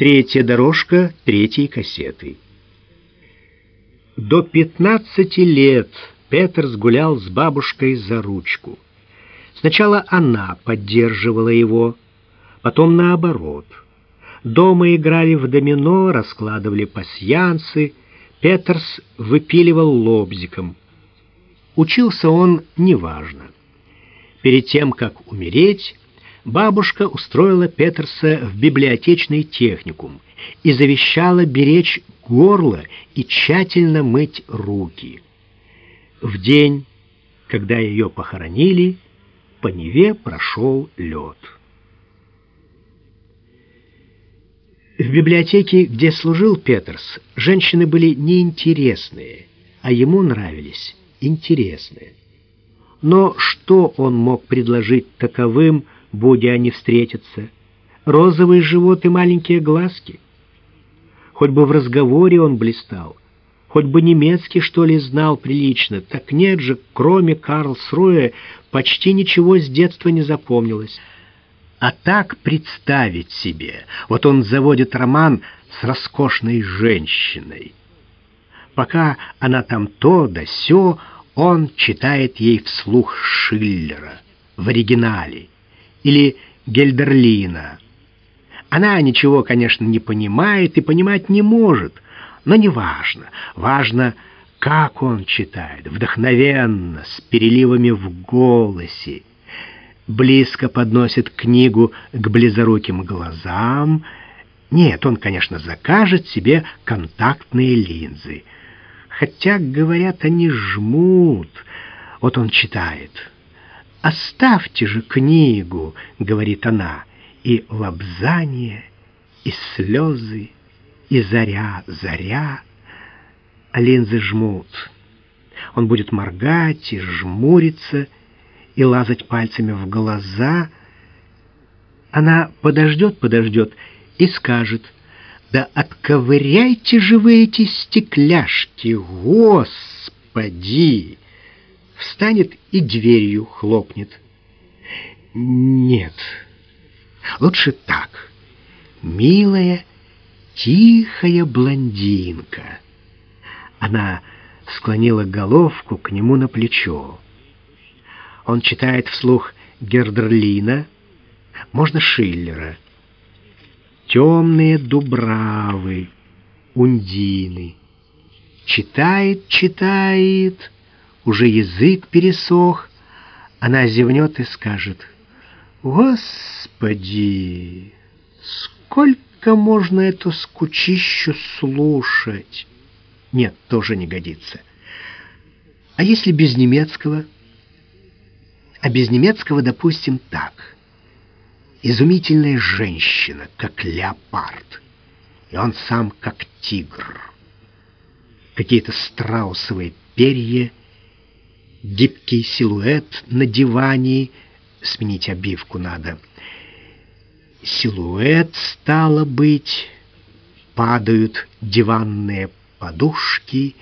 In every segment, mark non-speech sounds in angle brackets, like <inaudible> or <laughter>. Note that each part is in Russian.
Третья дорожка третьей кассеты. До 15 лет Петерс гулял с бабушкой за ручку. Сначала она поддерживала его, потом наоборот. Дома играли в домино, раскладывали пасьянсы, Петерс выпиливал лобзиком. Учился он неважно. Перед тем, как умереть, бабушка устроила Петерса в библиотечный техникум и завещала беречь горло и тщательно мыть руки. В день, когда ее похоронили, по Неве прошел лед. В библиотеке, где служил Петерс, женщины были неинтересные, а ему нравились интересные. Но что он мог предложить таковым, будь они встретятся? Розовый живот и маленькие глазки? Хоть бы в разговоре он блистал, хоть бы немецкий, что ли, знал прилично, так нет же, кроме Карлсруэ, почти ничего с детства не запомнилось. А так представить себе, вот он заводит роман с роскошной женщиной. Пока она там то да сё, он читает ей вслух Шиллера в оригинале или Гельдерлина. Она ничего, конечно, не понимает и понимать не может, но не важно. Важно, как он читает, вдохновенно, с переливами в голосе. Близко подносит книгу к близоруким глазам. Нет, он, конечно, закажет себе контактные линзы — хотя, говорят, они жмут. Вот он читает. «Оставьте же книгу», — говорит она, — «и лобзание, и слезы, и заря, заря». А линзы жмут. Он будет моргать и жмуриться, и лазать пальцами в глаза. Она подождет, подождет и скажет — да отковыряйте же вы эти стекляшки, господи! Встанет и дверью хлопнет. Нет, лучше так. Милая, тихая блондинка. Она склонила головку к нему на плечо. Он читает вслух Гердерлина, можно Шиллера — темные дубравы, ундины. Читает, читает, уже язык пересох, она зевнет и скажет, «Господи, сколько можно эту скучищу слушать?» Нет, тоже не годится. А если без немецкого? А без немецкого, допустим, так — изумительная женщина, как леопард, и он сам как тигр. Какие-то страусовые перья, гибкий силуэт на диване, сменить обивку надо. Силуэт, стало быть, падают диванные подушки,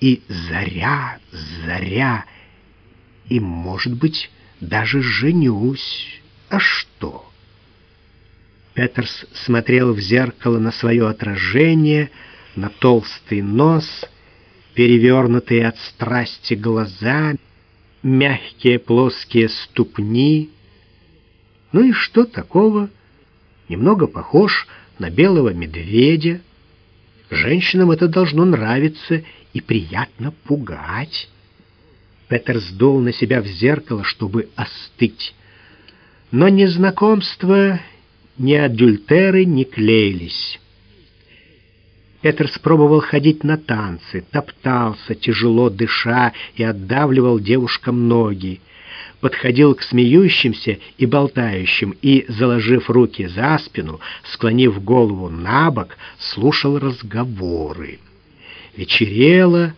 и заря, заря, и, может быть, даже женюсь. А что? Петерс смотрел в зеркало на свое отражение, на толстый нос, перевернутые от страсти глаза, мягкие плоские ступни. Ну и что такого? Немного похож на белого медведя. Женщинам это должно нравиться и приятно пугать. Петер сдул на себя в зеркало, чтобы остыть. Но незнакомство ни адюльтеры не клеились. Петр спробовал ходить на танцы, топтался, тяжело дыша, и отдавливал девушкам ноги. Подходил к смеющимся и болтающим, и, заложив руки за спину, склонив голову на бок, слушал разговоры. Вечерело,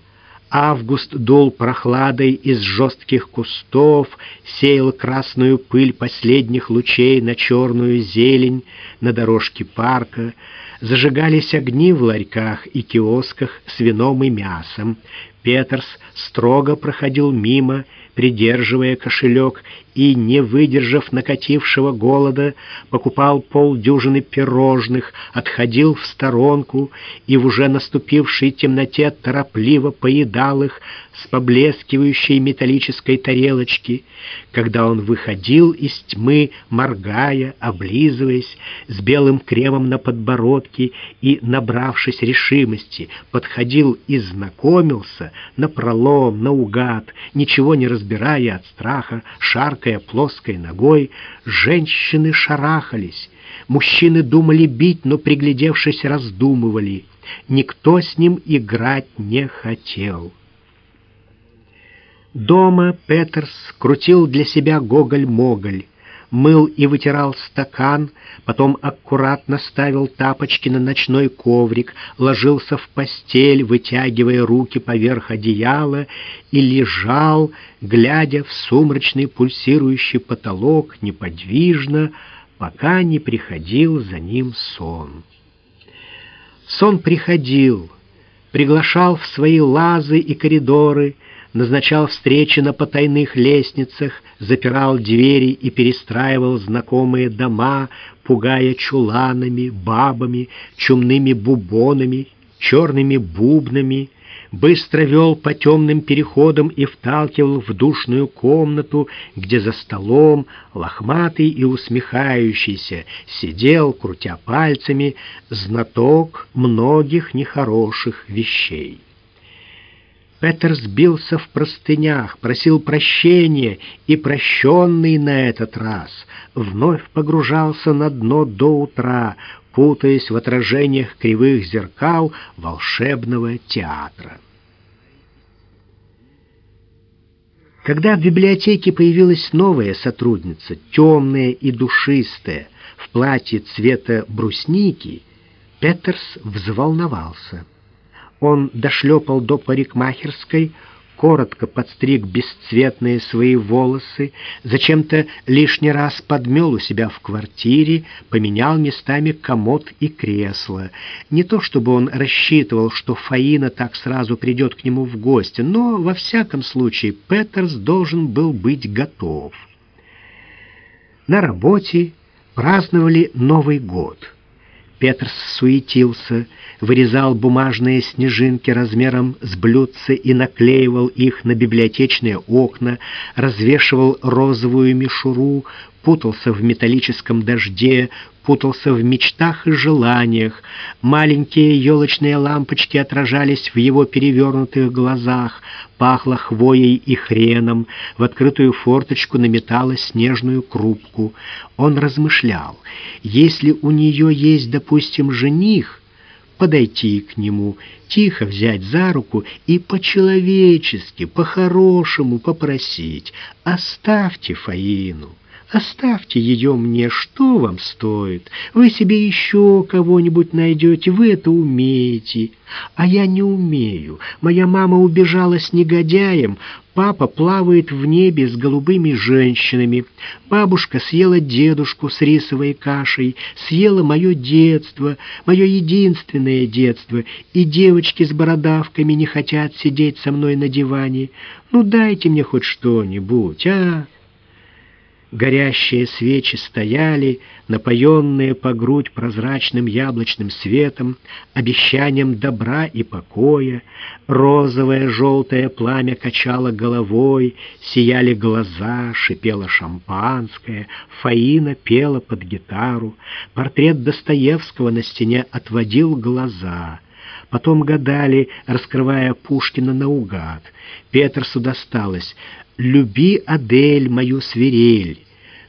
Август дул прохладой из жестких кустов, сеял красную пыль последних лучей на черную зелень на дорожке парка, зажигались огни в ларьках и киосках с вином и мясом, Петерс строго проходил мимо, придерживая кошелек, и, не выдержав накатившего голода, покупал полдюжины пирожных, отходил в сторонку и в уже наступившей темноте торопливо поедал их с поблескивающей металлической тарелочки. Когда он выходил из тьмы, моргая, облизываясь, с белым кремом на подбородке и, набравшись решимости, подходил и знакомился, напролом, наугад, ничего не разбирая от страха, шаркая плоской ногой, женщины шарахались, мужчины думали бить, но, приглядевшись, раздумывали. Никто с ним играть не хотел. Дома Петерс крутил для себя гоголь-моголь, мыл и вытирал стакан, потом аккуратно ставил тапочки на ночной коврик, ложился в постель, вытягивая руки поверх одеяла, и лежал, глядя в сумрачный пульсирующий потолок неподвижно, пока не приходил за ним сон. Сон приходил, приглашал в свои лазы и коридоры, назначал встречи на потайных лестницах, запирал двери и перестраивал знакомые дома, пугая чуланами, бабами, чумными бубонами, черными бубнами, быстро вел по темным переходам и вталкивал в душную комнату, где за столом, лохматый и усмехающийся, сидел, крутя пальцами, знаток многих нехороших вещей. Петер сбился в простынях, просил прощения, и прощенный на этот раз вновь погружался на дно до утра, путаясь в отражениях кривых зеркал волшебного театра. Когда в библиотеке появилась новая сотрудница, темная и душистая, в платье цвета брусники, Петерс взволновался. Он дошлепал до парикмахерской, коротко подстриг бесцветные свои волосы, зачем-то лишний раз подмел у себя в квартире, поменял местами комод и кресло. Не то чтобы он рассчитывал, что Фаина так сразу придет к нему в гости, но, во всяком случае, Петерс должен был быть готов. На работе праздновали Новый год — Петрс суетился, вырезал бумажные снежинки размером с блюдце и наклеивал их на библиотечные окна, развешивал розовую мишуру, путался в металлическом дожде, путался в мечтах и желаниях. Маленькие елочные лампочки отражались в его перевернутых глазах, пахло хвоей и хреном, в открытую форточку наметала снежную крупку. Он размышлял, если у нее есть, допустим, жених, подойти к нему, тихо взять за руку и по-человечески, по-хорошему попросить «Оставьте Фаину». Оставьте ее мне, что вам стоит? Вы себе еще кого-нибудь найдете, вы это умеете. А я не умею. Моя мама убежала с негодяем, папа плавает в небе с голубыми женщинами, бабушка съела дедушку с рисовой кашей, съела мое детство, мое единственное детство, и девочки с бородавками не хотят сидеть со мной на диване. Ну дайте мне хоть что-нибудь, а...» Горящие свечи стояли, напоенные по грудь прозрачным яблочным светом, обещанием добра и покоя. Розовое желтое пламя качало головой, сияли глаза, шипело шампанское, Фаина пела под гитару. Портрет Достоевского на стене отводил глаза — Потом гадали, раскрывая Пушкина наугад. Петерсу досталось «Люби, Адель, мою свирель».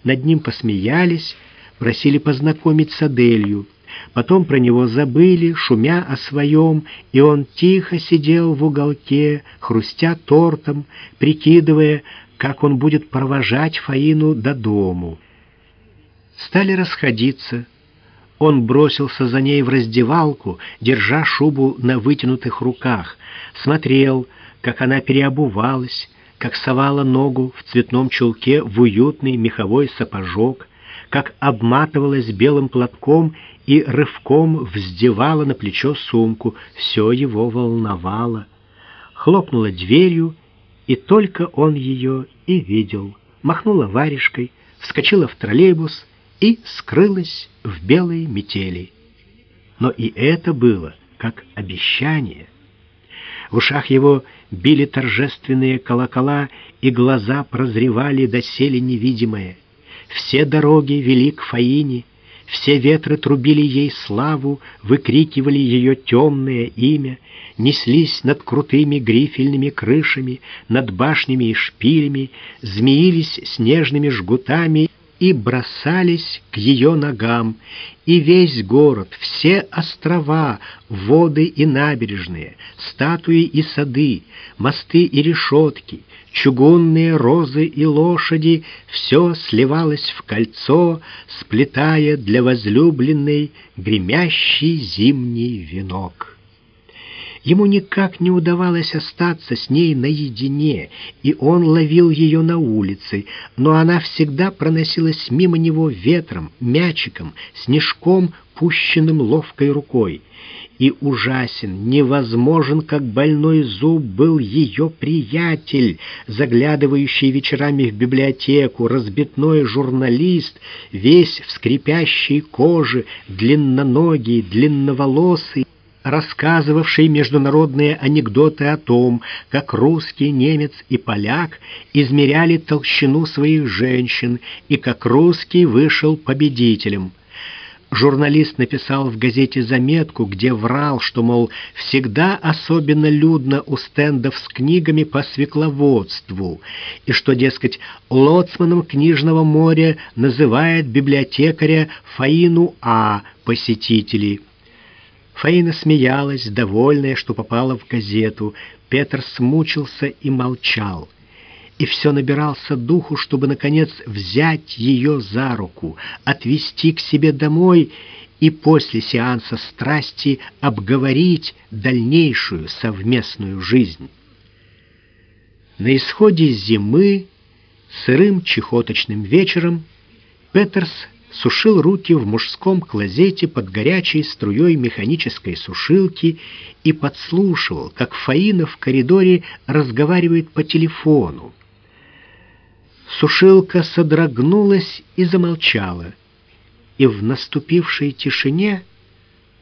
Над ним посмеялись, просили познакомить с Аделью. Потом про него забыли, шумя о своем, и он тихо сидел в уголке, хрустя тортом, прикидывая, как он будет провожать Фаину до дому. Стали расходиться. Он бросился за ней в раздевалку, держа шубу на вытянутых руках, смотрел, как она переобувалась, как совала ногу в цветном чулке в уютный меховой сапожок, как обматывалась белым платком и рывком вздевала на плечо сумку. Все его волновало. хлопнула дверью, и только он ее и видел. Махнула варежкой, вскочила в троллейбус и скрылась в белой метели. Но и это было как обещание. В ушах его били торжественные колокола, и глаза прозревали доселе невидимое. Все дороги вели к Фаине, все ветры трубили ей славу, выкрикивали ее темное имя, неслись над крутыми грифельными крышами, над башнями и шпилями, змеились снежными жгутами и бросались к ее ногам, и весь город, все острова, воды и набережные, статуи и сады, мосты и решетки, чугунные розы и лошади, все сливалось в кольцо, сплетая для возлюбленной гремящий зимний венок. Ему никак не удавалось остаться с ней наедине, и он ловил ее на улице, но она всегда проносилась мимо него ветром, мячиком, снежком, пущенным ловкой рукой. И ужасен, невозможен, как больной зуб был ее приятель, заглядывающий вечерами в библиотеку, разбитной журналист, весь в скрипящей коже, длинноногий, длинноволосый, рассказывавший международные анекдоты о том, как русский, немец и поляк измеряли толщину своих женщин и как русский вышел победителем. Журналист написал в газете заметку, где врал, что, мол, всегда особенно людно у стендов с книгами по свекловодству, и что, дескать, лоцманом книжного моря называет библиотекаря Фаину А. посетителей. Фаина смеялась, довольная, что попала в газету. Петр смучился и молчал. И все набирался духу, чтобы, наконец, взять ее за руку, отвезти к себе домой и после сеанса страсти обговорить дальнейшую совместную жизнь. На исходе зимы, сырым чехоточным вечером, Петерс сушил руки в мужском клозете под горячей струей механической сушилки и подслушивал, как Фаина в коридоре разговаривает по телефону. Сушилка содрогнулась и замолчала, и в наступившей тишине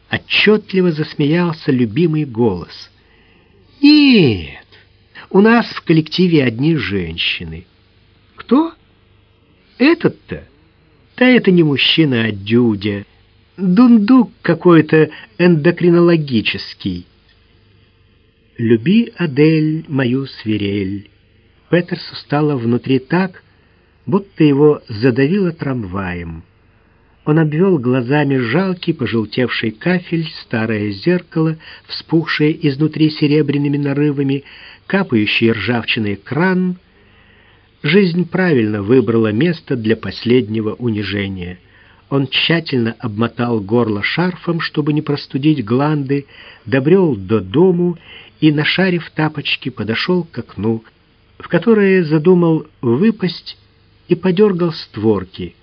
отчетливо засмеялся любимый голос. «Нет, у нас в коллективе одни женщины». «Кто? Этот-то?» Да это не мужчина, а дюдя. Дундук какой-то эндокринологический. «Люби, Адель, мою свирель». Петерсу стало внутри так, будто его задавило трамваем. Он обвел глазами жалкий, пожелтевший кафель, старое зеркало, вспухшее изнутри серебряными нарывами, капающий ржавчиной кран — Жизнь правильно выбрала место для последнего унижения. Он тщательно обмотал горло шарфом, чтобы не простудить гланды, добрел до дому и, нашарив тапочки, подошел к окну, в которое задумал выпасть и подергал створки.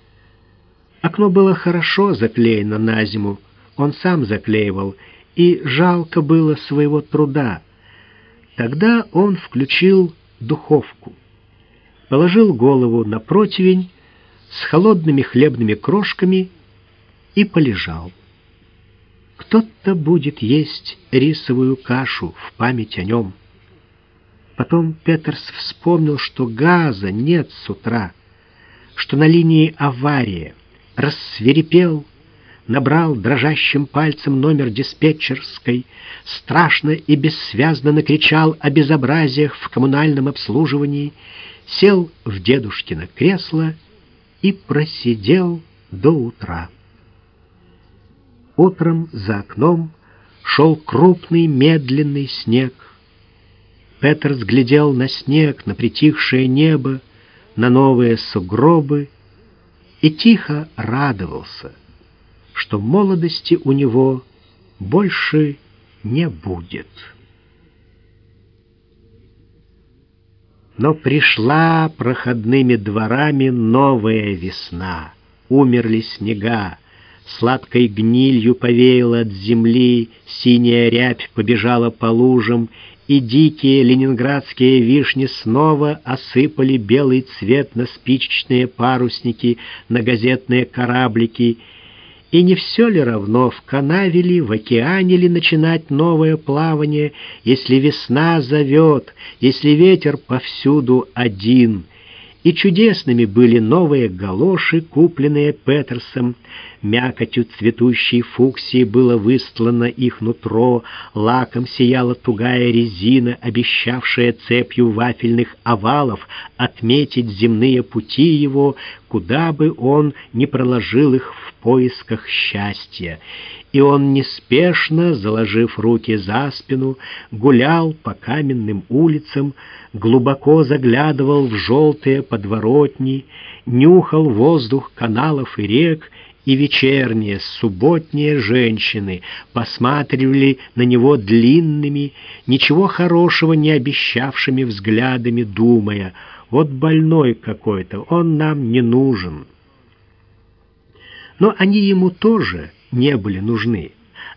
Окно было хорошо заклеено на зиму, он сам заклеивал, и жалко было своего труда. Тогда он включил духовку положил голову на противень с холодными хлебными крошками и полежал. Кто-то будет есть рисовую кашу в память о нем. Потом Петерс вспомнил, что газа нет с утра, что на линии авария, рассверепел, набрал дрожащим пальцем номер диспетчерской, страшно и бессвязно накричал о безобразиях в коммунальном обслуживании сел в дедушкино кресло и просидел до утра. Утром за окном шел крупный медленный снег. Петр взглядел на снег, на притихшее небо, на новые сугробы и тихо радовался, что молодости у него больше не будет. Но пришла проходными дворами новая весна. Умерли снега, сладкой гнилью повеяло от земли, синяя рябь побежала по лужам, и дикие ленинградские вишни снова осыпали белый цвет на спичечные парусники, на газетные кораблики. И не все ли равно, в канаве ли, в океане ли начинать новое плавание, если весна зовет, если ветер повсюду один — и чудесными были новые галоши, купленные Петерсом. Мякотью цветущей фуксии было выстлано их нутро, лаком сияла тугая резина, обещавшая цепью вафельных овалов отметить земные пути его, куда бы он ни проложил их в поисках счастья и он неспешно, заложив руки за спину, гулял по каменным улицам, глубоко заглядывал в желтые подворотни, нюхал воздух каналов и рек, и вечерние, субботние женщины посматривали на него длинными, ничего хорошего не обещавшими взглядами, думая, «Вот больной какой-то, он нам не нужен». Но они ему тоже не были нужны.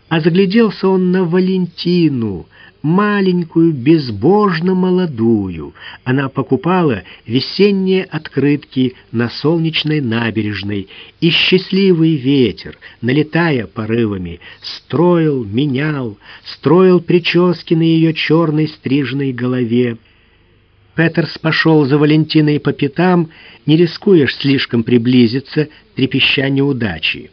А загляделся он на Валентину, маленькую, безбожно молодую. Она покупала весенние открытки на солнечной набережной, и счастливый ветер, налетая порывами, строил, менял, строил прически на ее черной стрижной голове. Петерс пошел за Валентиной по пятам, не рискуешь слишком приблизиться, трепеща неудачи.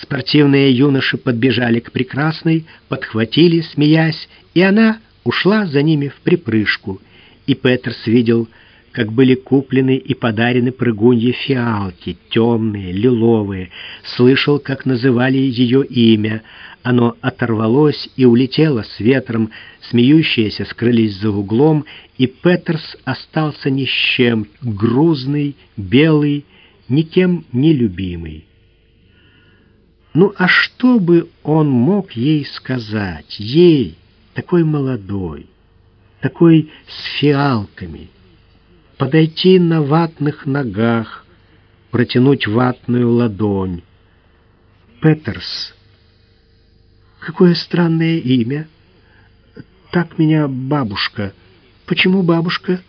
Спортивные юноши подбежали к прекрасной, подхватили, смеясь, и она ушла за ними в припрыжку. И Петерс видел, как были куплены и подарены прыгуньи фиалки, темные, лиловые, слышал, как называли ее имя. Оно оторвалось и улетело с ветром, смеющиеся скрылись за углом, и Петерс остался ни с чем, грузный, белый, никем не любимый. Ну а что бы он мог ей сказать, ей, такой молодой, такой с фиалками, подойти на ватных ногах, протянуть ватную ладонь. Петерс. Какое странное имя. Так меня бабушка. Почему бабушка?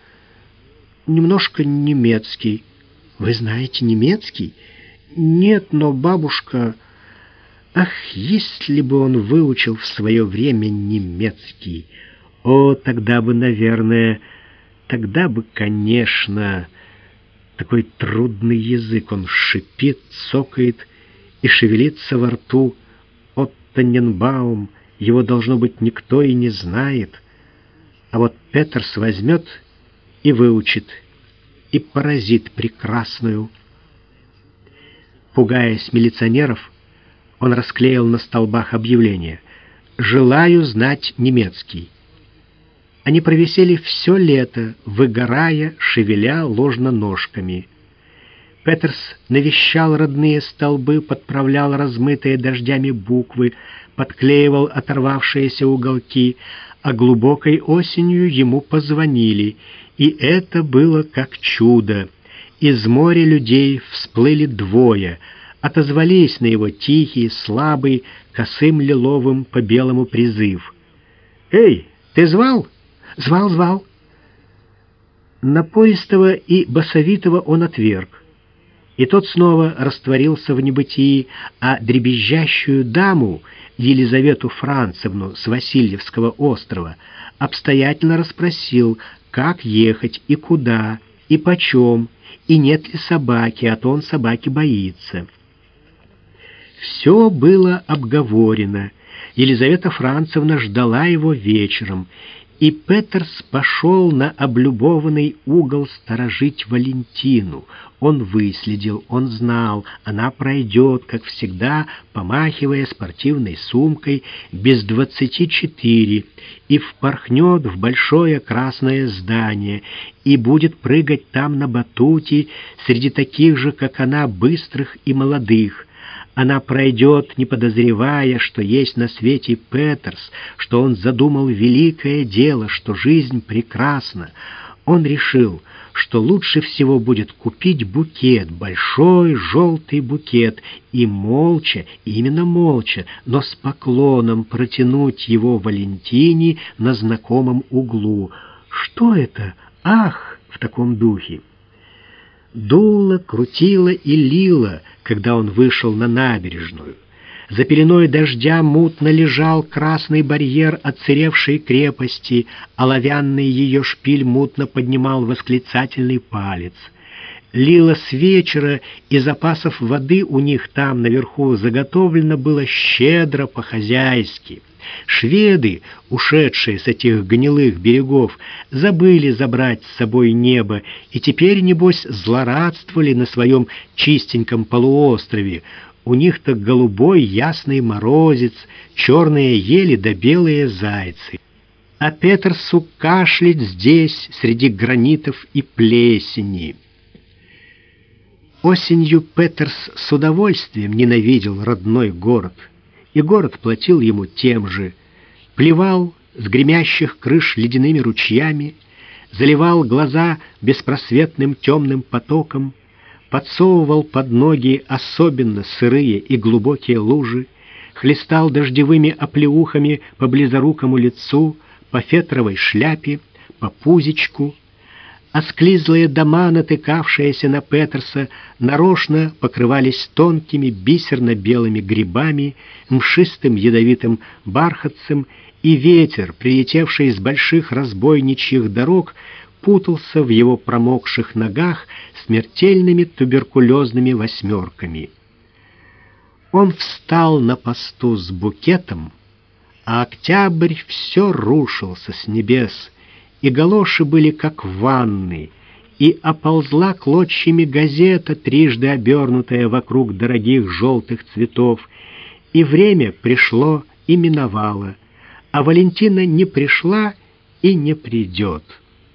Немножко немецкий. Вы знаете немецкий? Нет, но бабушка... Ах, если бы он выучил в свое время немецкий! О, тогда бы, наверное, тогда бы, конечно, такой трудный язык, он шипит, цокает и шевелится во рту. От Таненбаум его, должно быть, никто и не знает. А вот Петерс возьмет и выучит, и поразит прекрасную. Пугаясь милиционеров, он расклеил на столбах объявление «Желаю знать немецкий». Они провисели все лето, выгорая, шевеля ложно ножками. Петерс навещал родные столбы, подправлял размытые дождями буквы, подклеивал оторвавшиеся уголки, а глубокой осенью ему позвонили, и это было как чудо. Из моря людей всплыли двое — отозвались на его тихий, слабый, косым лиловым по белому призыв. «Эй, ты звал?» «Звал, звал». Напористого и басовитого он отверг, и тот снова растворился в небытии, а дребезжащую даму, Елизавету Францевну с Васильевского острова, обстоятельно расспросил, как ехать и куда, и почем, и нет ли собаки, а то он собаки боится. Все было обговорено. Елизавета Францевна ждала его вечером, и Петерс пошел на облюбованный угол сторожить Валентину. Он выследил, он знал, она пройдет, как всегда, помахивая спортивной сумкой, без двадцати четыре, и впорхнет в большое красное здание, и будет прыгать там на батуте среди таких же, как она, быстрых и молодых, она пройдет, не подозревая, что есть на свете Петерс, что он задумал великое дело, что жизнь прекрасна. Он решил, что лучше всего будет купить букет, большой желтый букет, и молча, именно молча, но с поклоном протянуть его Валентине на знакомом углу. Что это? Ах! В таком духе. Дуло, крутило и лило, когда он вышел на набережную. За пеленой дождя мутно лежал красный барьер отсыревшей крепости, оловянный ее шпиль мутно поднимал восклицательный палец. Лило с вечера, и запасов воды у них там наверху заготовлено было щедро по-хозяйски. Шведы, ушедшие с этих гнилых берегов, забыли забрать с собой небо и теперь, небось, злорадствовали на своем чистеньком полуострове, у них-то голубой ясный морозец, черные ели да белые зайцы. А Петерсу кашлять здесь, среди гранитов и плесени. Осенью Петерс с удовольствием ненавидел родной город, и город платил ему тем же. Плевал с гремящих крыш ледяными ручьями, заливал глаза беспросветным темным потоком, подсовывал под ноги особенно сырые и глубокие лужи, хлестал дождевыми оплеухами по близорукому лицу, по фетровой шляпе, по пузичку, а склизлые дома, натыкавшиеся на Петерса, нарочно покрывались тонкими бисерно-белыми грибами, мшистым ядовитым бархатцем, и ветер, прилетевший с больших разбойничьих дорог, путался в его промокших ногах смертельными туберкулезными восьмерками. Он встал на посту с букетом, а октябрь все рушился с небес, и галоши были как ванны, и оползла клочьями газета, трижды обернутая вокруг дорогих желтых цветов, и время пришло и миновало, а Валентина не пришла и не придет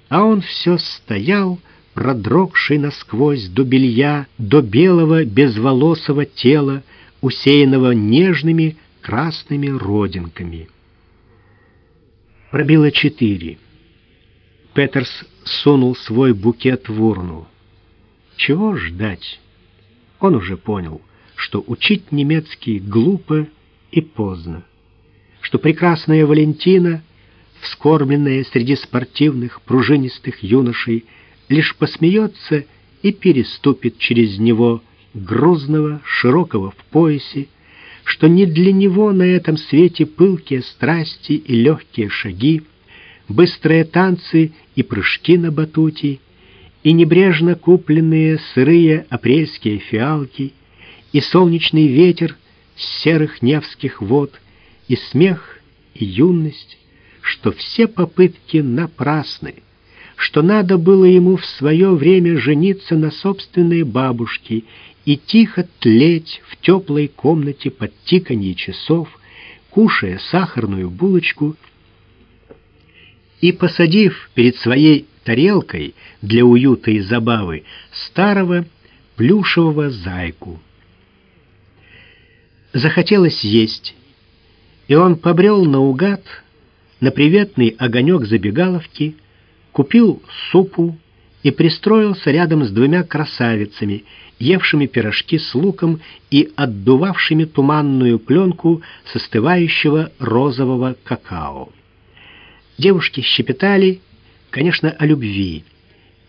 а он все стоял, продрогший насквозь до белья, до белого безволосого тела, усеянного нежными красными родинками. Пробило четыре. Петерс сунул свой букет в урну. Чего ждать? Он уже понял, что учить немецкий глупо и поздно, что прекрасная Валентина — вскормленная среди спортивных, пружинистых юношей, лишь посмеется и переступит через него грузного, широкого в поясе, что не для него на этом свете пылкие страсти и легкие шаги, быстрые танцы и прыжки на батуте, и небрежно купленные сырые апрельские фиалки, и солнечный ветер с серых невских вод, и смех, и юность, что все попытки напрасны, что надо было ему в свое время жениться на собственной бабушке и тихо тлеть в теплой комнате под тиканье часов, кушая сахарную булочку и посадив перед своей тарелкой для уюта и забавы старого плюшевого зайку. Захотелось есть, и он побрел наугад, на приветный огонек забегаловки, купил супу и пристроился рядом с двумя красавицами, евшими пирожки с луком и отдувавшими туманную пленку состывающего розового какао. Девушки щепетали, конечно, о любви,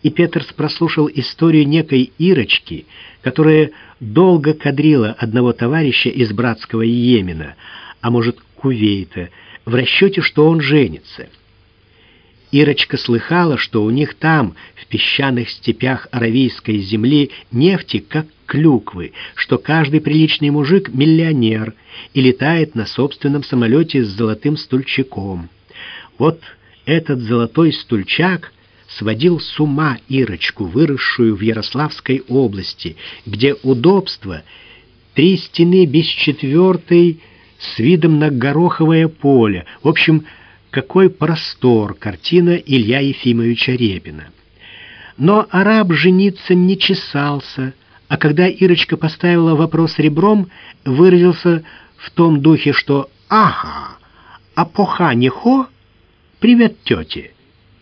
и Петерс прослушал историю некой Ирочки, которая долго кадрила одного товарища из братского Йемена, а может, Кувейта, в расчете, что он женится. Ирочка слыхала, что у них там, в песчаных степях аравийской земли, нефти как клюквы, что каждый приличный мужик — миллионер и летает на собственном самолете с золотым стульчаком. Вот этот золотой стульчак сводил с ума Ирочку, выросшую в Ярославской области, где удобство — три стены без четвертой — с видом на гороховое поле. В общем, какой простор картина Илья Ефимовича Репина. Но араб жениться не чесался, а когда Ирочка поставила вопрос ребром, выразился в том духе, что «Ага, а поха не хо? Привет, тете!»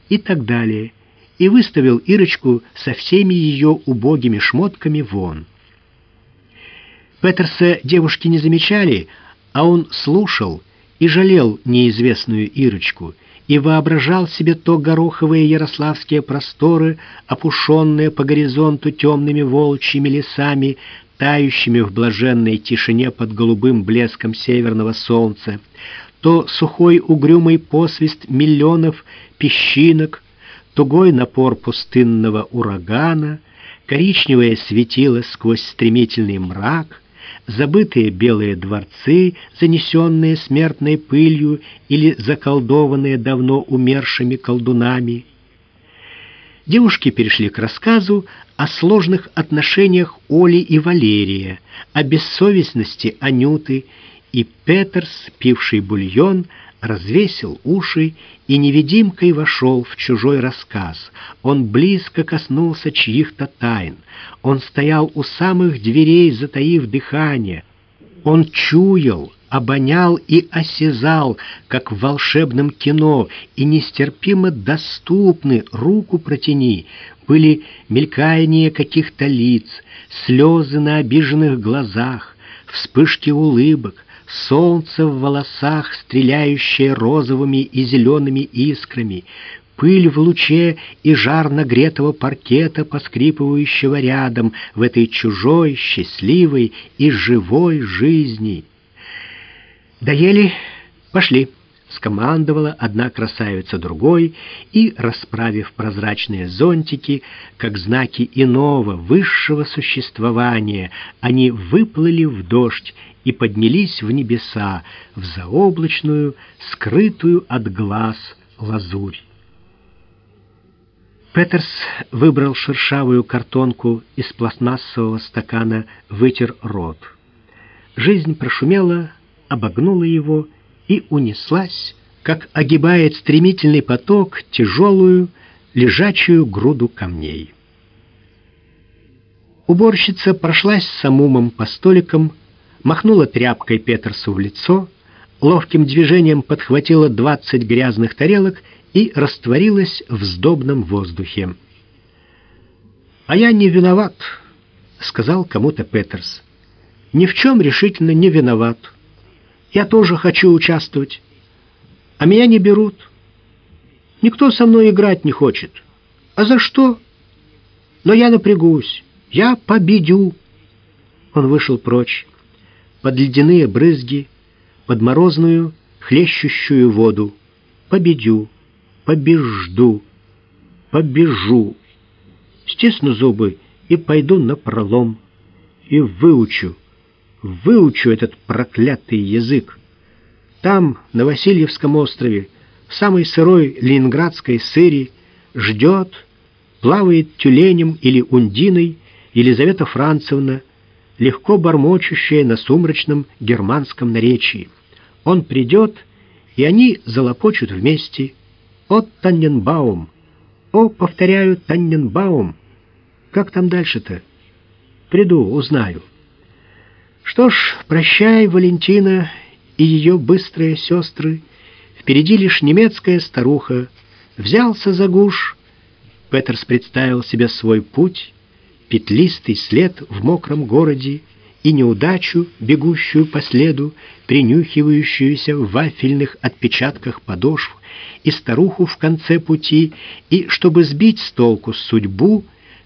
и так далее. и выставил Ирочку со всеми ее убогими шмотками вон. Петерса девушки не замечали, а он слушал и жалел неизвестную Ирочку и воображал себе то гороховые ярославские просторы, опушенные по горизонту темными волчьими лесами, тающими в блаженной тишине под голубым блеском северного солнца, то сухой угрюмый посвист миллионов песчинок, тугой напор пустынного урагана, коричневое светило сквозь стремительный мрак — забытые белые дворцы, занесенные смертной пылью или заколдованные давно умершими колдунами. Девушки перешли к рассказу о сложных отношениях Оли и Валерия, о бессовестности Анюты, и Петерс, пивший бульон, развесил уши и невидимкой вошел в чужой рассказ. Он близко коснулся чьих-то тайн. Он стоял у самых дверей, затаив дыхание. Он чуял, обонял и осязал, как в волшебном кино, и нестерпимо доступны, руку протяни, были мелькания каких-то лиц, слезы на обиженных глазах, вспышки улыбок, солнце в волосах, стреляющее розовыми и зелеными искрами, пыль в луче и жар нагретого паркета, поскрипывающего рядом в этой чужой, счастливой и живой жизни. «Доели? Пошли!» — скомандовала одна красавица другой, и, расправив прозрачные зонтики, как знаки иного, высшего существования, они выплыли в дождь и поднялись в небеса, в заоблачную, скрытую от глаз лазурь. Петерс выбрал шершавую картонку из пластмассового стакана, вытер рот. Жизнь прошумела, обогнула его и унеслась, как огибает стремительный поток тяжелую, лежачую груду камней. Уборщица прошлась с самумом по столикам, махнула тряпкой Петерсу в лицо, ловким движением подхватила двадцать грязных тарелок и растворилась в сдобном воздухе. «А я не виноват», — сказал кому-то Петерс. «Ни в чем решительно не виноват. Я тоже хочу участвовать. А меня не берут. Никто со мной играть не хочет. А за что? Но я напрягусь. Я победю». Он вышел прочь под ледяные брызги, под морозную, хлещущую воду. Победю, побежду, побежу. Стисну зубы и пойду на пролом. И выучу, выучу этот проклятый язык. Там, на Васильевском острове, в самой сырой ленинградской сыре, ждет, плавает тюленем или ундиной Елизавета Францевна, легко бормочущее на сумрачном германском наречии. Он придет, и они залопочут вместе. «О, Танненбаум! О, повторяю, Танненбаум! Как там дальше-то? Приду, узнаю». Что ж, прощай, Валентина и ее быстрые сестры. Впереди лишь немецкая старуха. Взялся за гуш. Петерс представил себе свой путь, петлистый след в мокром городе и неудачу, бегущую по следу, принюхивающуюся в вафельных отпечатках подошв, и старуху в конце пути, и, чтобы сбить с толку судьбу,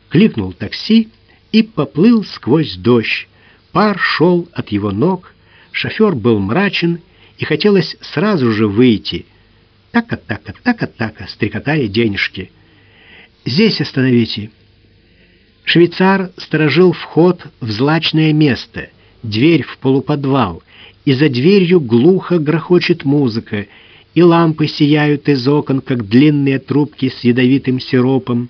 кликнул такси и поплыл сквозь дождь. Пар шел от его ног, шофер был мрачен, и хотелось сразу же выйти. Так-а-так-а, так-а-так-а, стрекотали денежки. «Здесь остановите», Швейцар сторожил вход в злачное место, дверь в полуподвал, и за дверью глухо грохочет музыка, и лампы сияют из окон, как длинные трубки с ядовитым сиропом.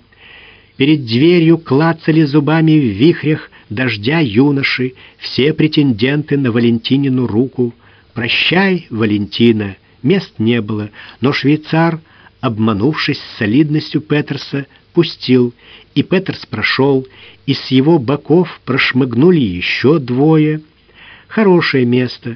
Перед дверью клацали зубами в вихрях дождя юноши, все претенденты на Валентинину руку. «Прощай, Валентина!» Мест не было, но швейцар, обманувшись солидностью Петерса, пустил, и Петерс прошел, и с его боков прошмыгнули еще двое. Хорошее место.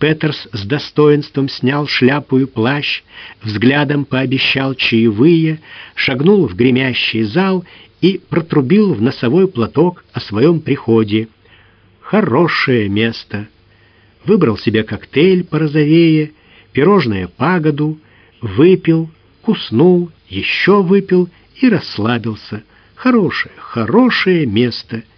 Петерс с достоинством снял шляпу и плащ, взглядом пообещал чаевые, шагнул в гремящий зал и протрубил в носовой платок о своем приходе. Хорошее место. Выбрал себе коктейль порозовее, пирожное пагоду, выпил, куснул, еще выпил и расслабился. Хорошее, хорошее место —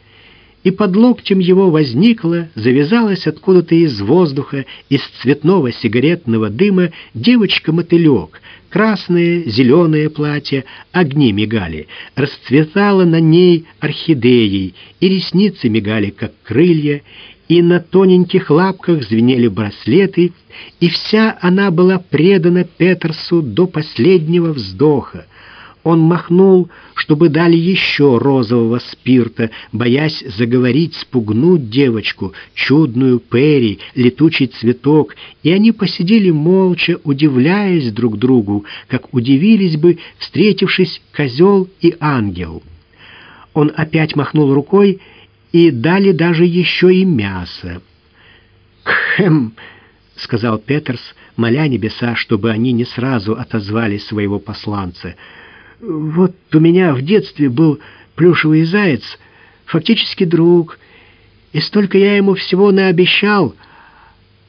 и под локтем его возникла, завязалась откуда-то из воздуха, из цветного сигаретного дыма девочка-мотылек, красное, зеленое платье, огни мигали, расцветала на ней орхидеей, и ресницы мигали, как крылья, и на тоненьких лапках звенели браслеты, и вся она была предана Петерсу до последнего вздоха. Он махнул, чтобы дали еще розового спирта, боясь заговорить, спугнуть девочку, чудную Перри, летучий цветок, и они посидели молча, удивляясь друг другу, как удивились бы, встретившись козел и ангел. Он опять махнул рукой, и дали даже еще и мясо. «Кхэм!» — сказал Петерс, моля небеса, чтобы они не сразу отозвали своего посланца — вот у меня в детстве был плюшевый заяц, фактически друг, и столько я ему всего наобещал,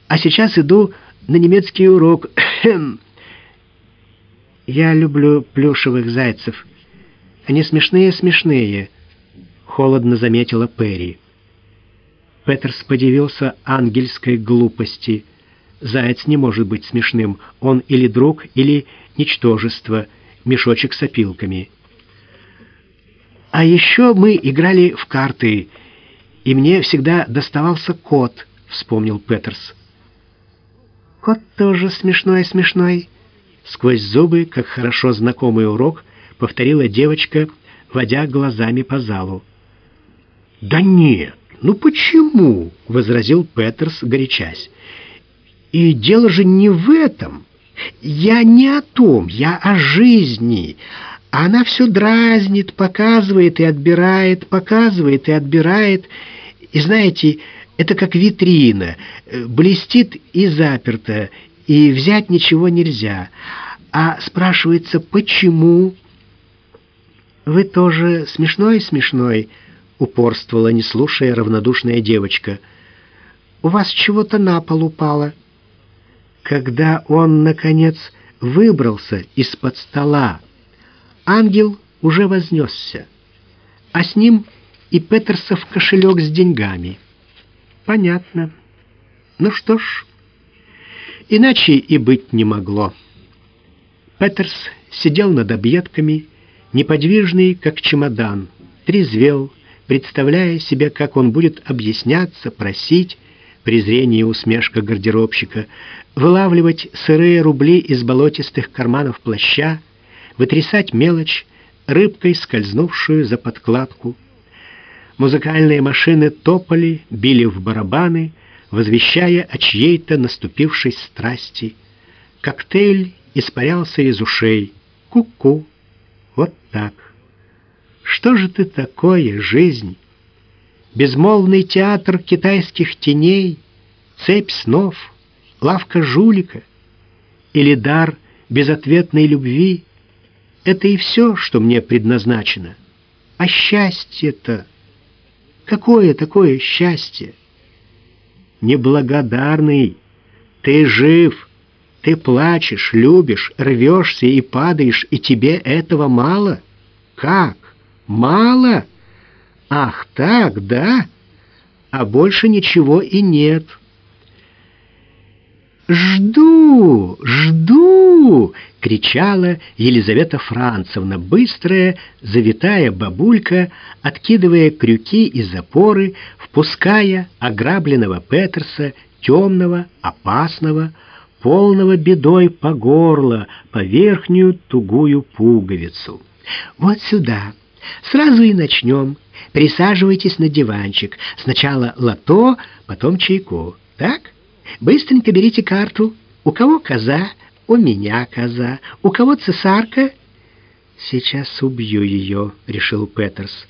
а сейчас иду на немецкий урок. <clears throat> Я люблю плюшевых зайцев. Они смешные-смешные, холодно заметила Перри. Петерс подивился ангельской глупости. Заяц не может быть смешным, он или друг, или ничтожество — мешочек с опилками. А еще мы играли в карты, и мне всегда доставался кот, вспомнил Петерс. Кот тоже смешной-смешной. Сквозь зубы, как хорошо знакомый урок, повторила девочка, водя глазами по залу. «Да нет, ну почему?» — возразил Петерс, горячась. «И дело же не в этом. Я не о том, я о жизни. Она все дразнит, показывает и отбирает, показывает и отбирает. И знаете, это как витрина, блестит и заперта, и взять ничего нельзя. А спрашивается, почему? Вы тоже смешной-смешной, упорствовала, не слушая равнодушная девочка. У вас чего-то на пол упало. — когда он, наконец, выбрался из-под стола, ангел уже вознесся, а с ним и Петерсов кошелек с деньгами. Понятно. Ну что ж, иначе и быть не могло. Петерс сидел над объедками, неподвижный, как чемодан, трезвел, представляя себе, как он будет объясняться, просить, презрение и усмешка гардеробщика, вылавливать сырые рубли из болотистых карманов плаща, вытрясать мелочь, рыбкой скользнувшую за подкладку. Музыкальные машины топали, били в барабаны, возвещая о чьей-то наступившей страсти. Коктейль испарялся из ушей. Ку-ку. Вот так. Что же ты такое, жизнь? Безмолвный театр китайских теней, цепь снов — лавка жулика или дар безответной любви — это и все, что мне предназначено. А счастье-то... Какое такое счастье? Неблагодарный, ты жив, ты плачешь, любишь, рвешься и падаешь, и тебе этого мало? Как? Мало? Ах так, да? А больше ничего и нет». «Жду! Жду!» — кричала Елизавета Францевна, быстрая, завитая бабулька, откидывая крюки и запоры, впуская ограбленного Петерса, темного, опасного, полного бедой по горло, по верхнюю тугую пуговицу. «Вот сюда! Сразу и начнем. Присаживайтесь на диванчик. Сначала лото, потом чайку. Так?» Быстренько берите карту. У кого коза? У меня коза. У кого цесарка? Сейчас убью ее, решил Петерс.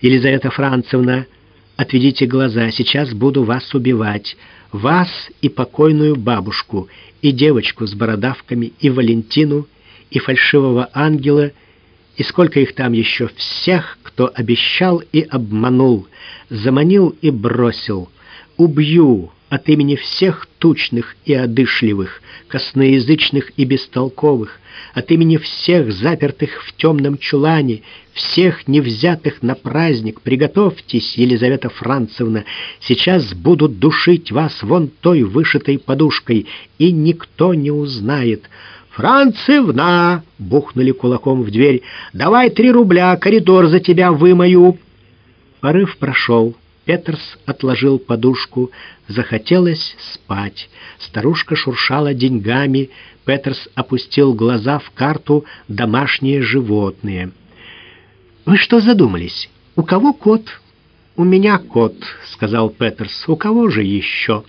Елизавета Францевна, отведите глаза, сейчас буду вас убивать. вас и покойную бабушку, и девочку с бородавками, и Валентину, и фальшивого ангела, и сколько их там еще, всех, кто обещал и обманул, заманил и бросил. Убью от имени всех тучных и одышливых, косноязычных и бестолковых, от имени всех запертых в темном чулане, всех невзятых на праздник. Приготовьтесь, Елизавета Францевна, сейчас будут душить вас вон той вышитой подушкой, и никто не узнает. «Францевна!» — бухнули кулаком в дверь. «Давай три рубля, коридор за тебя вымою!» Порыв прошел. Петерс отложил подушку. Захотелось спать. Старушка шуршала деньгами. Петерс опустил глаза в карту «Домашние животные». «Вы что задумались? У кого кот?» «У меня кот», — сказал Петерс. «У кого же еще?»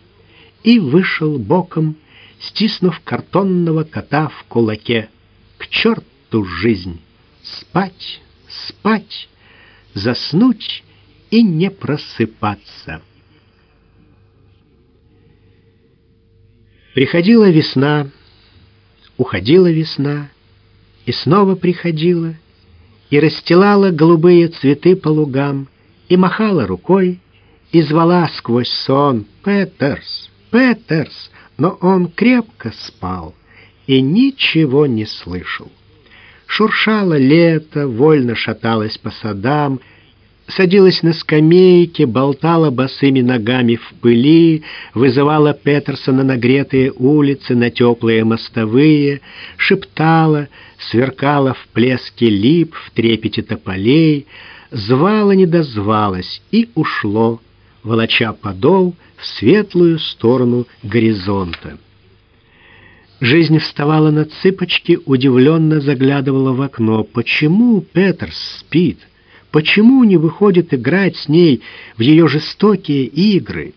И вышел боком, стиснув картонного кота в кулаке. К черту жизнь! Спать, спать, заснуть и не просыпаться. Приходила весна, уходила весна, и снова приходила, и расстилала голубые цветы по лугам, и махала рукой, и звала сквозь сон «Петерс! Петерс!» Но он крепко спал и ничего не слышал. Шуршало лето, вольно шаталось по садам, садилась на скамейке, болтала босыми ногами в пыли, вызывала Петерсона на нагретые улицы, на теплые мостовые, шептала, сверкала в плеске лип, в трепете тополей, звала не дозвалась и ушло, волоча подол светлую сторону горизонта. Жизнь вставала на цыпочки, удивленно заглядывала в окно. Почему Петерс спит? Почему не выходит играть с ней в ее жестокие игры?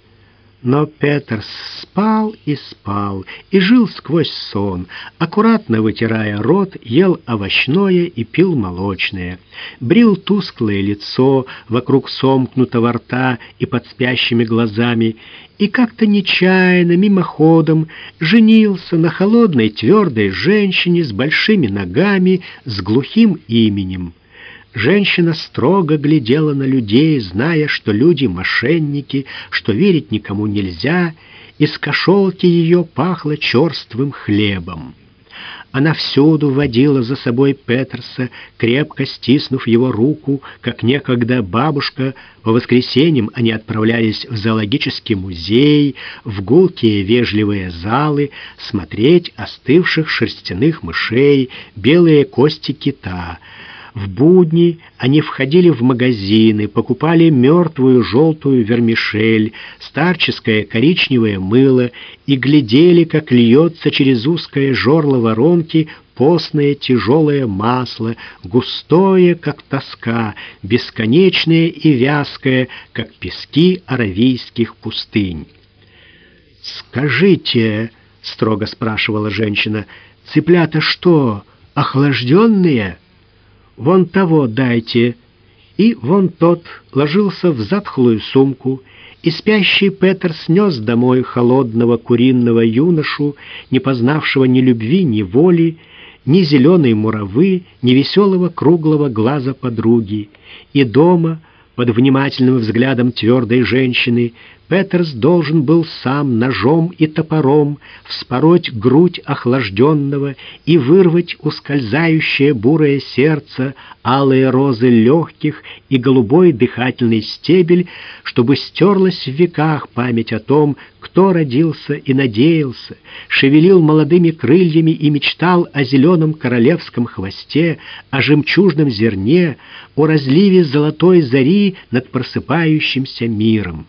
Но Петр спал и спал, и жил сквозь сон, аккуратно вытирая рот, ел овощное и пил молочное, брил тусклое лицо вокруг сомкнутого рта и под спящими глазами, и как-то нечаянно, мимоходом, женился на холодной твердой женщине с большими ногами, с глухим именем. Женщина строго глядела на людей, зная, что люди — мошенники, что верить никому нельзя, из кошелки ее пахло черствым хлебом. Она всюду водила за собой Петерса, крепко стиснув его руку, как некогда бабушка. По воскресеньям они отправлялись в зоологический музей, в гулкие вежливые залы, смотреть остывших шерстяных мышей, белые кости кита — в будни они входили в магазины, покупали мертвую желтую вермишель, старческое коричневое мыло и глядели, как льется через узкое жорло воронки постное тяжелое масло, густое, как тоска, бесконечное и вязкое, как пески аравийских пустынь. «Скажите», — строго спрашивала женщина, — «цыплята что, охлажденные?» Вон того дайте». И вон тот ложился в затхлую сумку, и спящий Петр снес домой холодного куриного юношу, не познавшего ни любви, ни воли, ни зеленой муравы, ни веселого круглого глаза подруги. И дома, под внимательным взглядом твердой женщины, Петерс должен был сам ножом и топором вспороть грудь охлажденного и вырвать ускользающее бурое сердце, алые розы легких и голубой дыхательный стебель, чтобы стерлась в веках память о том, кто родился и надеялся, шевелил молодыми крыльями и мечтал о зеленом королевском хвосте, о жемчужном зерне, о разливе золотой зари над просыпающимся миром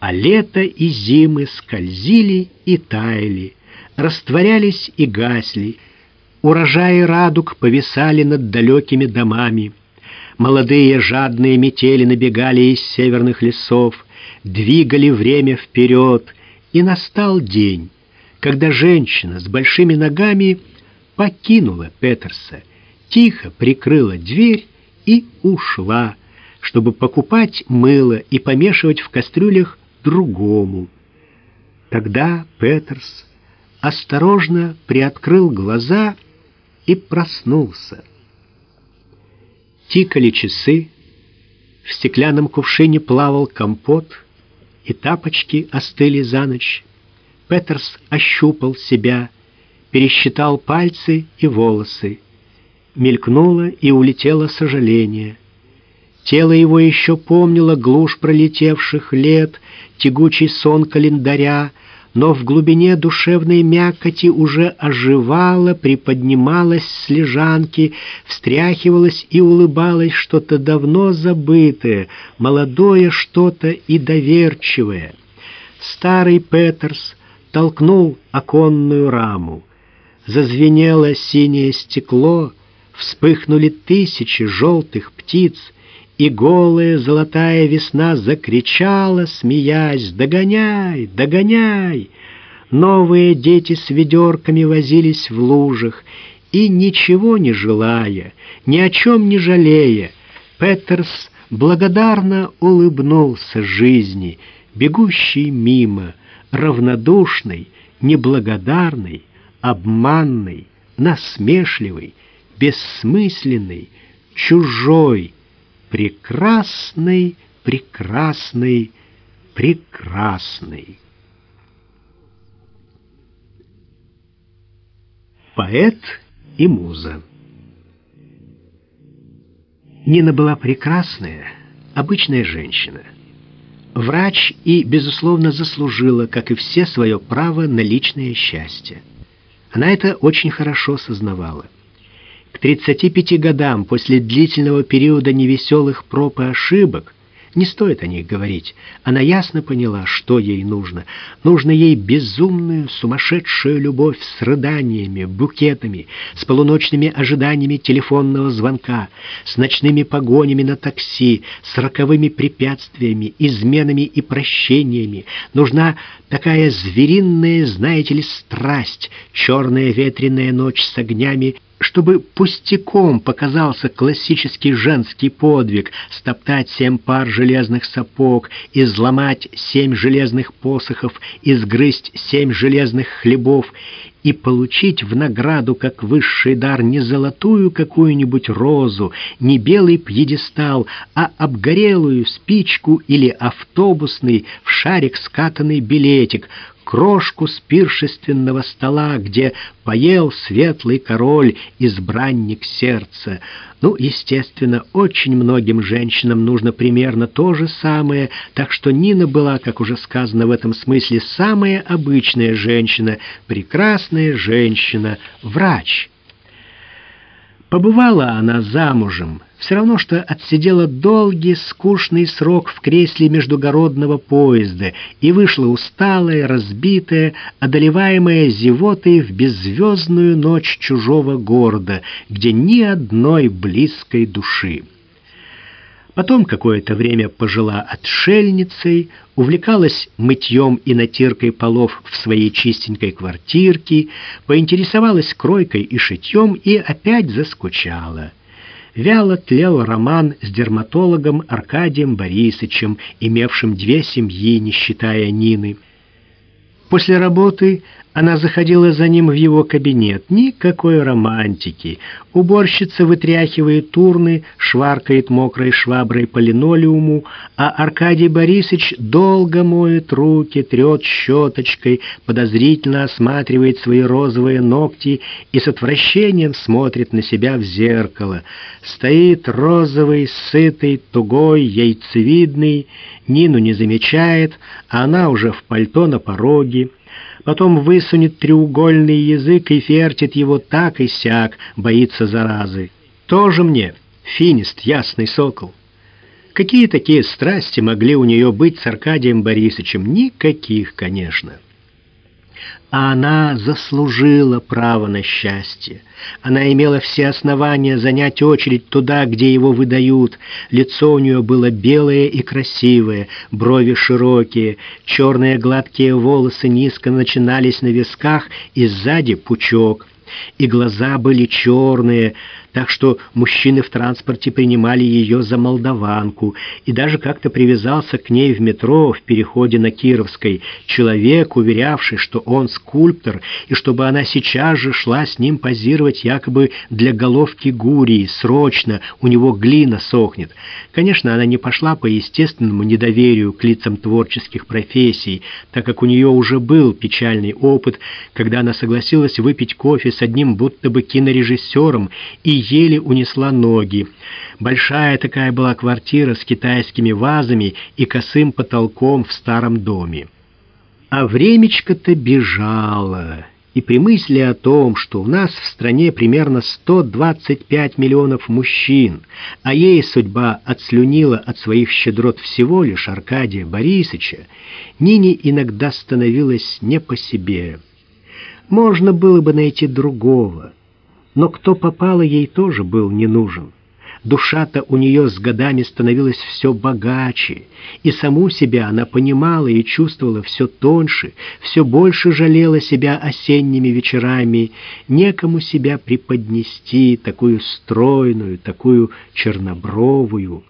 а лето и зимы скользили и таяли, растворялись и гасли, урожаи радуг повисали над далекими домами, молодые жадные метели набегали из северных лесов, двигали время вперед, и настал день, когда женщина с большими ногами покинула Петерса, тихо прикрыла дверь и ушла, чтобы покупать мыло и помешивать в кастрюлях другому. Тогда Петерс осторожно приоткрыл глаза и проснулся. Тикали часы, в стеклянном кувшине плавал компот, и тапочки остыли за ночь. Петерс ощупал себя, пересчитал пальцы и волосы. Мелькнуло и улетело сожаление. Тело его еще помнило глушь пролетевших лет, тягучий сон календаря, но в глубине душевной мякоти уже оживало, приподнималось с лежанки, встряхивалось и улыбалось что-то давно забытое, молодое что-то и доверчивое. Старый Петерс толкнул оконную раму. Зазвенело синее стекло, вспыхнули тысячи желтых птиц — и голая золотая весна закричала, смеясь, «Догоняй! Догоняй!» Новые дети с ведерками возились в лужах, и, ничего не желая, ни о чем не жалея, Петерс благодарно улыбнулся жизни, бегущей мимо, равнодушной, неблагодарной, обманной, насмешливой, бессмысленной, чужой, прекрасный, прекрасный, прекрасный. Поэт и муза. Нина была прекрасная, обычная женщина. Врач и, безусловно, заслужила, как и все, свое право на личное счастье. Она это очень хорошо сознавала. К 35 годам после длительного периода невеселых проб и ошибок не стоит о них говорить. Она ясно поняла, что ей нужно. Нужно ей безумную, сумасшедшую любовь с рыданиями, букетами, с полуночными ожиданиями телефонного звонка, с ночными погонями на такси, с роковыми препятствиями, изменами и прощениями. Нужна такая звериная, знаете ли, страсть, черная ветреная ночь с огнями чтобы пустяком показался классический женский подвиг стоптать семь пар железных сапог, изломать семь железных посохов, изгрызть семь железных хлебов и получить в награду как высший дар не золотую какую-нибудь розу, не белый пьедестал, а обгорелую спичку или автобусный в шарик скатанный билетик, крошку с пиршественного стола, где поел светлый король, избранник сердца. Ну, естественно, очень многим женщинам нужно примерно то же самое, так что Нина была, как уже сказано в этом смысле, самая обычная женщина, прекрасная женщина, врач. Побывала она замужем, все равно, что отсидела долгий, скучный срок в кресле междугородного поезда и вышла усталая, разбитая, одолеваемая зевотой в беззвездную ночь чужого города, где ни одной близкой души. Потом какое-то время пожила отшельницей, увлекалась мытьем и натиркой полов в своей чистенькой квартирке, поинтересовалась кройкой и шитьем и опять заскучала вяло тлел роман с дерматологом Аркадием Борисовичем, имевшим две семьи, не считая Нины. После работы она заходила за ним в его кабинет. Никакой романтики. Уборщица вытряхивает турны, шваркает мокрой шваброй по линолеуму, а Аркадий Борисович долго моет руки, трет щеточкой, подозрительно осматривает свои розовые ногти и с отвращением смотрит на себя в зеркало. Стоит розовый, сытый, тугой, яйцевидный, Нину не замечает, а она уже в пальто на пороге, потом высунет треугольный язык и фертит его так и сяк, боится заразы. Тоже мне финист, ясный сокол. Какие такие страсти могли у нее быть с Аркадием Борисовичем? Никаких, конечно а она заслужила право на счастье. Она имела все основания занять очередь туда, где его выдают. Лицо у нее было белое и красивое, брови широкие, черные гладкие волосы низко начинались на висках и сзади пучок. И глаза были черные, так что мужчины в транспорте принимали ее за молдаванку, и даже как-то привязался к ней в метро в переходе на Кировской человек, уверявший, что он скульптор, и чтобы она сейчас же шла с ним позировать якобы для головки Гурии, срочно, у него глина сохнет. Конечно, она не пошла по естественному недоверию к лицам творческих профессий, так как у нее уже был печальный опыт, когда она согласилась выпить кофе с одним будто бы кинорежиссером и еле унесла ноги. Большая такая была квартира с китайскими вазами и косым потолком в старом доме. А времечко-то бежало, и при мысли о том, что у нас в стране примерно 125 миллионов мужчин, а ей судьба отслюнила от своих щедрот всего лишь Аркадия Борисовича, Нине иногда становилось не по себе. Можно было бы найти другого, но кто попало, ей тоже был не нужен. Душа-то у нее с годами становилась все богаче, и саму себя она понимала и чувствовала все тоньше, все больше жалела себя осенними вечерами, некому себя преподнести, такую стройную, такую чернобровую.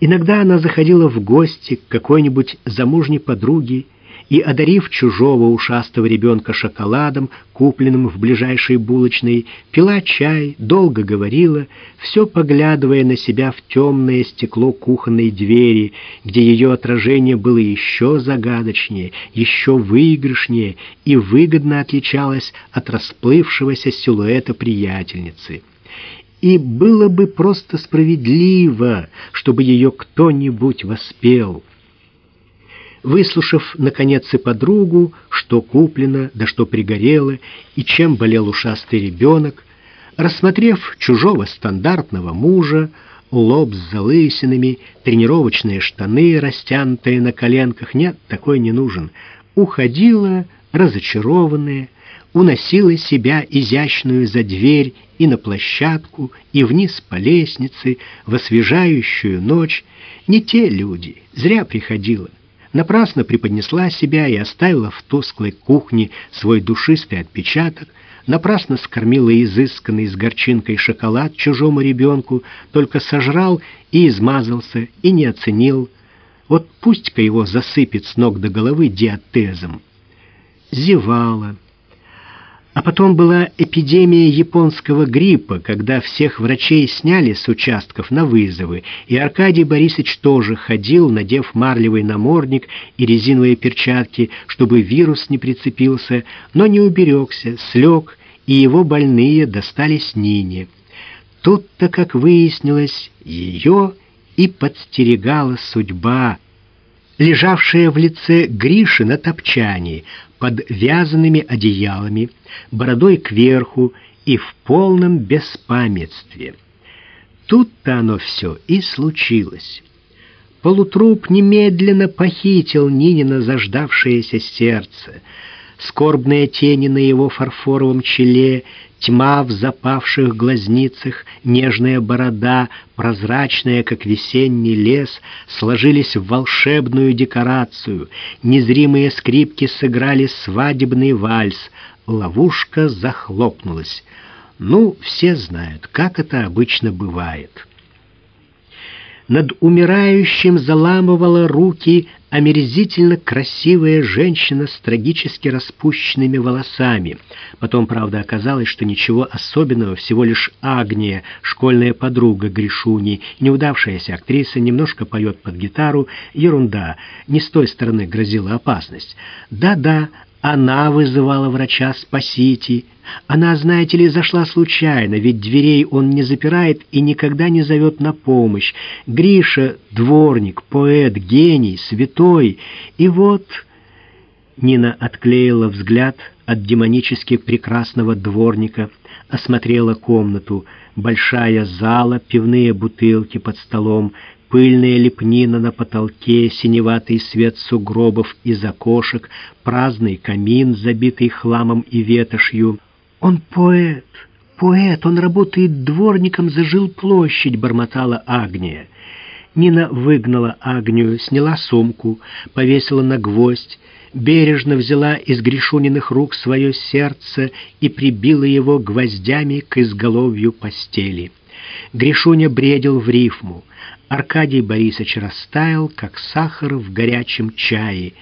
Иногда она заходила в гости к какой-нибудь замужней подруге, и, одарив чужого ушастого ребенка шоколадом, купленным в ближайшей булочной, пила чай, долго говорила, все поглядывая на себя в темное стекло кухонной двери, где ее отражение было еще загадочнее, еще выигрышнее и выгодно отличалось от расплывшегося силуэта приятельницы. И было бы просто справедливо, чтобы ее кто-нибудь воспел — Выслушав, наконец, и подругу, что куплено, да что пригорело, и чем болел ушастый ребенок, рассмотрев чужого стандартного мужа, лоб с залысинами, тренировочные штаны, растянутые на коленках, нет, такой не нужен, уходила разочарованная, уносила себя изящную за дверь и на площадку, и вниз по лестнице, в освежающую ночь. Не те люди, зря приходила напрасно преподнесла себя и оставила в тусклой кухне свой душистый отпечаток, напрасно скормила изысканный с горчинкой шоколад чужому ребенку, только сожрал и измазался, и не оценил. Вот пусть-ка его засыпет с ног до головы диатезом. Зевала, а потом была эпидемия японского гриппа, когда всех врачей сняли с участков на вызовы, и Аркадий Борисович тоже ходил, надев марлевый намордник и резиновые перчатки, чтобы вирус не прицепился, но не уберегся, слег, и его больные достались Нине. Тут-то, как выяснилось, ее и подстерегала судьба, лежавшая в лице Гриши на топчании, под вязаными одеялами, бородой кверху и в полном беспамятстве. Тут-то оно все и случилось. Полутруп немедленно похитил Нинина заждавшееся сердце. Скорбные тени на его фарфоровом челе Тьма в запавших глазницах, нежная борода, прозрачная, как весенний лес, сложились в волшебную декорацию. Незримые скрипки сыграли свадебный вальс. Ловушка захлопнулась. Ну, все знают, как это обычно бывает. Над умирающим заламывала руки омерзительно красивая женщина с трагически распущенными волосами. Потом, правда, оказалось, что ничего особенного, всего лишь Агния, школьная подруга Гришуни, неудавшаяся актриса, немножко поет под гитару. Ерунда, не с той стороны грозила опасность. Да-да, она вызывала врача «спасите». Она, знаете ли, зашла случайно, ведь дверей он не запирает и никогда не зовет на помощь. Гриша — дворник, поэт, гений, святой. И вот... Нина отклеила взгляд от демонически прекрасного дворника, осмотрела комнату. Большая зала, пивные бутылки под столом, пыльная лепнина на потолке, синеватый свет сугробов из окошек, праздный камин, забитый хламом и ветошью. «Он поэт, поэт, он работает дворником за жилплощадь», — бормотала Агния. Нина выгнала Агнию, сняла сумку, повесила на гвоздь, бережно взяла из Гришуниных рук свое сердце и прибила его гвоздями к изголовью постели. Гришуня бредил в рифму. Аркадий Борисович растаял, как сахар в горячем чае.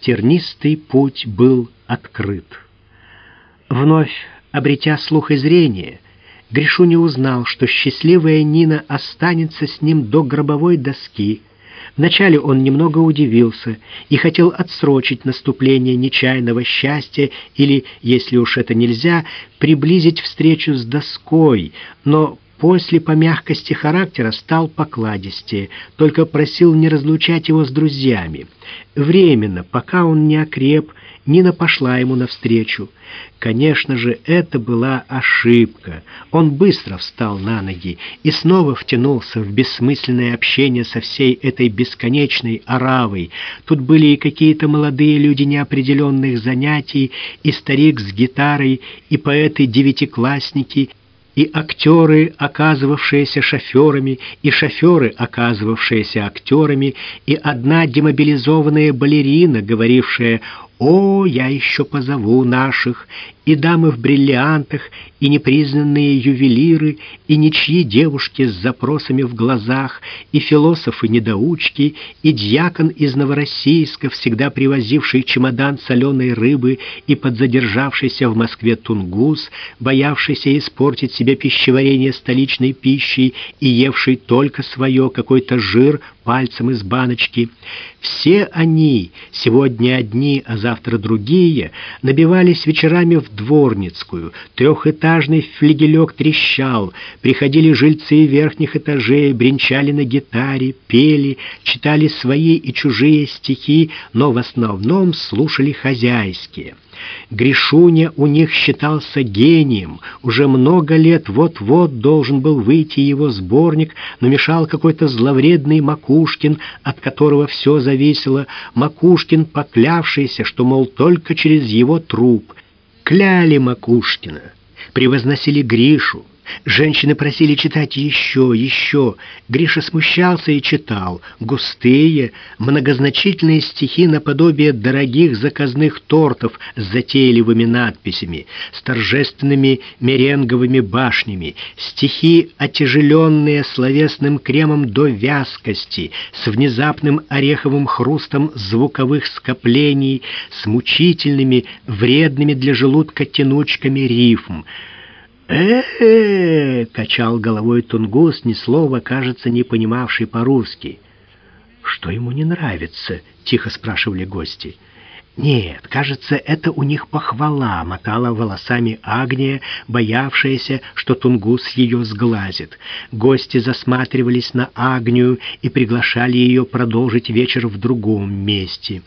Тернистый путь был открыт. Вновь обретя слух и зрение, Гришуня узнал, что счастливая Нина останется с ним до гробовой доски. Вначале он немного удивился и хотел отсрочить наступление нечаянного счастья или, если уж это нельзя, приблизить встречу с доской, но после по мягкости характера стал покладистее, только просил не разлучать его с друзьями. Временно, пока он не окреп, Нина пошла ему навстречу. Конечно же, это была ошибка. Он быстро встал на ноги и снова втянулся в бессмысленное общение со всей этой бесконечной оравой. Тут были и какие-то молодые люди неопределенных занятий, и старик с гитарой, и поэты-девятиклассники — и актеры, оказывавшиеся шоферами, и шоферы, оказывавшиеся актерами, и одна демобилизованная балерина, говорившая «О, я еще позову наших!» и дамы в бриллиантах, и непризнанные ювелиры, и ничьи девушки с запросами в глазах, и философы-недоучки, и дьякон из Новороссийска, всегда привозивший чемодан соленой рыбы, и подзадержавшийся в Москве тунгус, боявшийся испортить себе пищеварение столичной пищей и евший только свое, какой-то жир пальцем из баночки. Все они, сегодня одни, а завтра другие, набивались вечерами в Дворницкую, трехэтажный флигелек трещал, приходили жильцы верхних этажей, бренчали на гитаре, пели, читали свои и чужие стихи, но в основном слушали хозяйские. Гришуня у них считался гением. Уже много лет вот-вот должен был выйти его сборник, но мешал какой-то зловредный Макушкин, от которого все зависело. Макушкин, поклявшийся, что, мол, только через его труп кляли Макушкина, превозносили Гришу, Женщины просили читать еще, еще. Гриша смущался и читал. Густые, многозначительные стихи наподобие дорогих заказных тортов с затейливыми надписями, с торжественными меренговыми башнями, стихи, отяжеленные словесным кремом до вязкости, с внезапным ореховым хрустом звуковых скоплений, с мучительными, вредными для желудка тянучками рифм — э качал головой Тунгус, ни слова, кажется, не понимавший по-русски. «Что ему не нравится?» — тихо спрашивали гости. «Нет, кажется, это у них похвала», — мотала волосами Агния, боявшаяся, что Тунгус ее сглазит. Гости засматривались на Агнию и приглашали ее продолжить вечер в другом месте.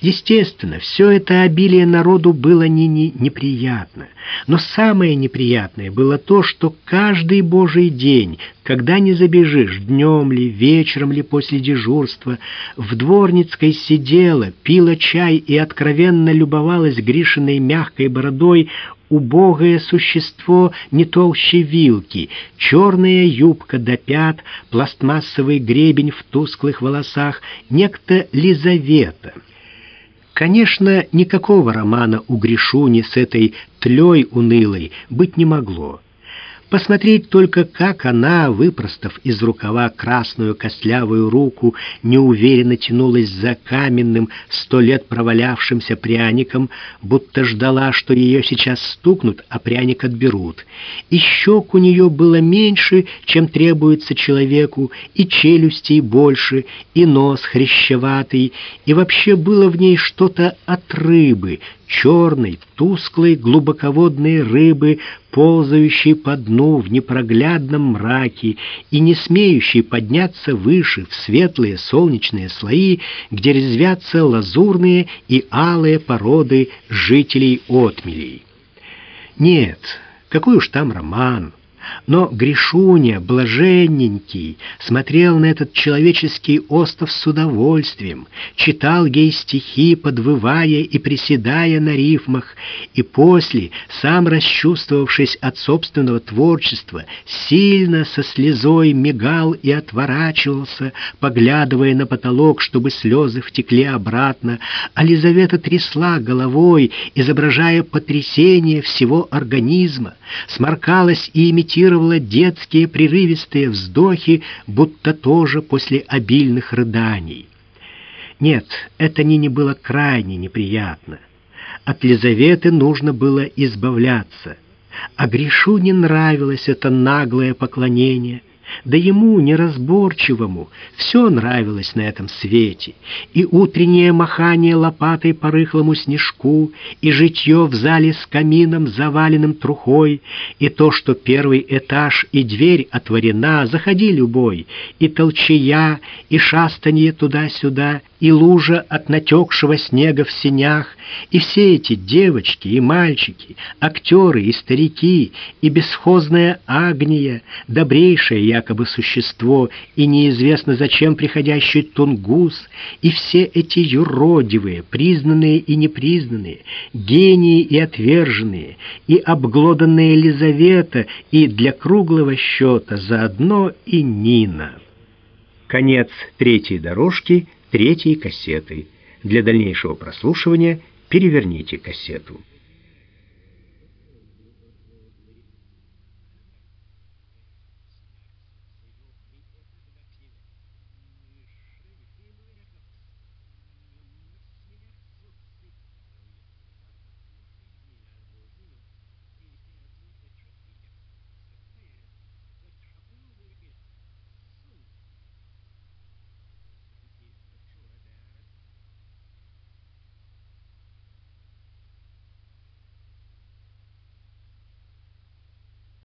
Естественно, все это обилие народу было не, не неприятно. Но самое неприятное было то, что каждый божий день, когда не забежишь, днем ли, вечером ли после дежурства, в Дворницкой сидела, пила чай и откровенно любовалась Гришиной мягкой бородой, убогое существо не толще вилки, черная юбка до пят, пластмассовый гребень в тусклых волосах, некто Лизавета — Конечно, никакого романа у Гришуни с этой тлей унылой быть не могло. Посмотреть только, как она, выпростав из рукава красную костлявую руку, неуверенно тянулась за каменным, сто лет провалявшимся пряником, будто ждала, что ее сейчас стукнут, а пряник отберут. И щек у нее было меньше, чем требуется человеку, и челюстей больше, и нос хрящеватый, и вообще было в ней что-то от рыбы, черной, тусклой, глубоководной рыбы, ползающей по дну в непроглядном мраке и не смеющей подняться выше в светлые солнечные слои, где резвятся лазурные и алые породы жителей отмелей. Нет, какой уж там роман! Но Гришуня, блаженненький, смотрел на этот человеческий остров с удовольствием, читал ей стихи, подвывая и приседая на рифмах, и после, сам расчувствовавшись от собственного творчества, сильно со слезой мигал и отворачивался, поглядывая на потолок, чтобы слезы втекли обратно, а Лизавета трясла головой, изображая потрясение всего организма, сморкалась и имитировала имитировала детские прерывистые вздохи, будто тоже после обильных рыданий. Нет, это Нине было крайне неприятно. От Лизаветы нужно было избавляться, а Гришу не нравилось это наглое поклонение — да ему, неразборчивому, все нравилось на этом свете. И утреннее махание лопатой по рыхлому снежку, и житье в зале с камином, заваленным трухой, и то, что первый этаж и дверь отворена, заходи любой, и толчая, и шастанье туда-сюда, и лужа от натекшего снега в сенях, и все эти девочки и мальчики, актеры и старики, и бесхозная Агния, добрейшее якобы существо, и неизвестно зачем приходящий тунгус, и все эти юродивые, признанные и непризнанные, гении и отверженные, и обглоданная Елизавета, и для круглого счета заодно и Нина. Конец третьей дорожки — третьей кассеты. Для дальнейшего прослушивания переверните кассету.